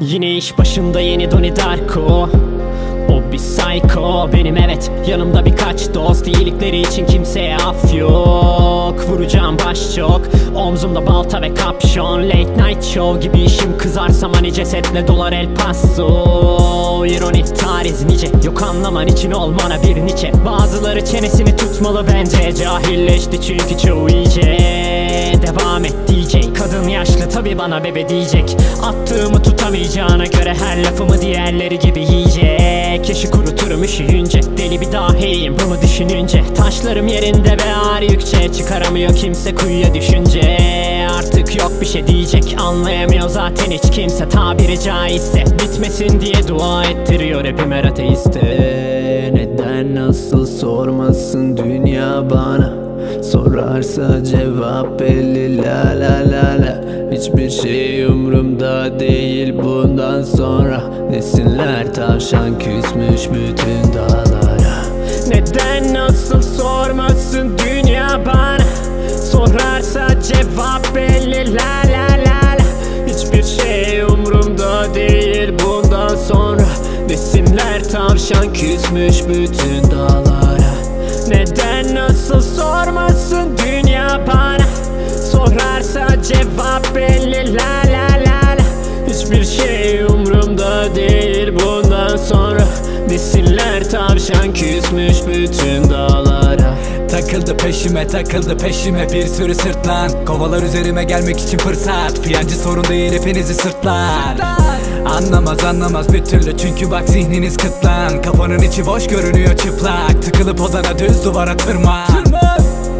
Yine iş başında yeni Donnie Darko. O bir psycho. Benim evet yanımda birkaç dost. İyilikleri için kimseye af yok. Vuracağım baş çok. Omzumda balta ve kapşon. Late night show gibi işim kızarsam Hani cesetle dolar el paso İronik tariz nice. Yok anlaman için olmana bir niçe Bazıları çenesini tutmalı bence. Cahilleşti çünkü çoğu iyice. Devam et. DJ Kadın yaşlı tabi bana bebe diyecek. Attığımı tutamayacağına göre her lafımı diğerleri gibi yiyecek. Yaşı kuruturum üşüyünce Deli bir dahiyim bunu düşününce. Taşlarım yerinde ve ağır yükçe Çıkaramıyor kimse kuyuya düşünce. Artık yok bir şey diyecek Anlayamıyor zaten hiç kimse. Tabiri caizse Bitmesin diye dua ettiriyor hepim her ateiste. Neden nasıl sormasın dünya bana Sorarsa cevap belli. La la la la. Hiçbir şey umrumda değil. Bundan sonra Nesinler tavşan küsmüş bütün dağlara? Neden nasıl sormasın dünya bana? Sorarsa cevap belli. La la la la. Hiçbir şey umrumda değil. Bundan sonra Desinler tavşan küsmüş bütün dağlara Neden nasıl sormasın dünya bana? Sorarsa cevap belli la la la la. Hiçbir şey umrumda değil bundan sonra. Desinler tavşan küsmüş bütün dağlara Takıldı peşime takıldı peşime bir sürü sırtlan Kovalar üzerime gelmek için fırsat. Piyancı sorun değil hepinizi sırtlar. Anlamaz anlamaz bir türlü çünkü bak zihniniz kıtlan. Kafanın içi boş görünüyor çıplak. Tıkılıp odana düz duvara tırman.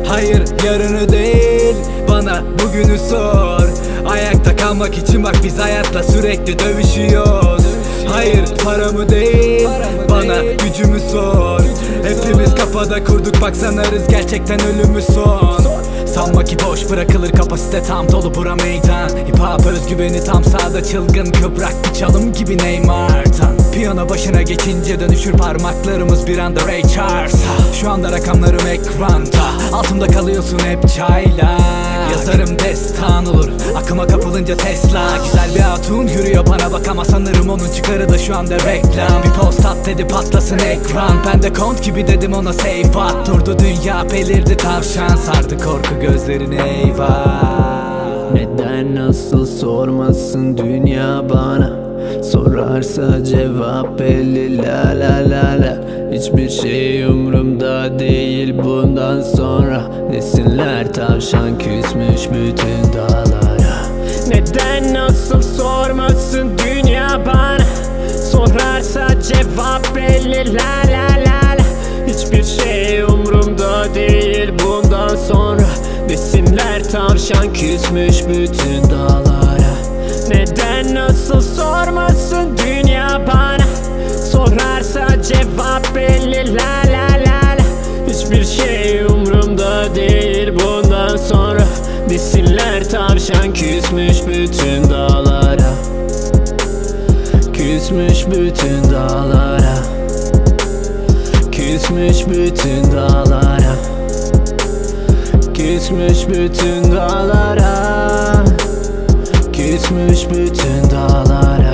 Hayır yarını değil bana bugünü sor. Ayakta kalmak için bak biz hayatla sürekli dövüşüyoruz. Hayır paramı değil bana gücümü sor. Hepimiz kafada kurduk bak sanarız gerçekten ölümü son. Sanma ki boş bırakılır kapasite tam dolu bura meydan. Hip hop özgüveni tam sağda çılgın kıbrak bir çalım gibi Neymar'dan Piyano başına geçince dönüşür parmaklarımız bir anda Ray Charles. Şu anda rakamlarım ekranda. Altımda kalıyorsun hep çayla. Yazarım destan olur. Akıma kapılınca Tesla. Güzel bir hatun yürüyor bana bak ama sanırım onun çıkarı da şu anda reklam. Bir post at dedi patlasın ekran. Ben de kont gibi dedim ona save at. Durdu dünya belirdi tavşan. Sardı korku gözlerine eyvah. Neden nasıl sormasın dünya bana Sorarsa cevap belli. La la la la. Hiçbir şey umrumda değil bundan sonra. Nesinler tavşan küsmüş bütün dağlara. Neden nasıl sormasın dünya bana? Sorarsa cevap belli. La la la la. Hiçbir şey umrumda değil bundan sonra. Desinler tavşan küsmüş bütün dağlara nasıl sormasın dünya bana? Sorarsa cevap belli la la la la. Hiçbir şey umrumda değil bundan sonra. Desinler tavşan küsmüş bütün dağlara. Küsmüş bütün dağlara. Küsmüş bütün dağlara. Küsmüş bütün dağlara gitmiş bütün dağlara.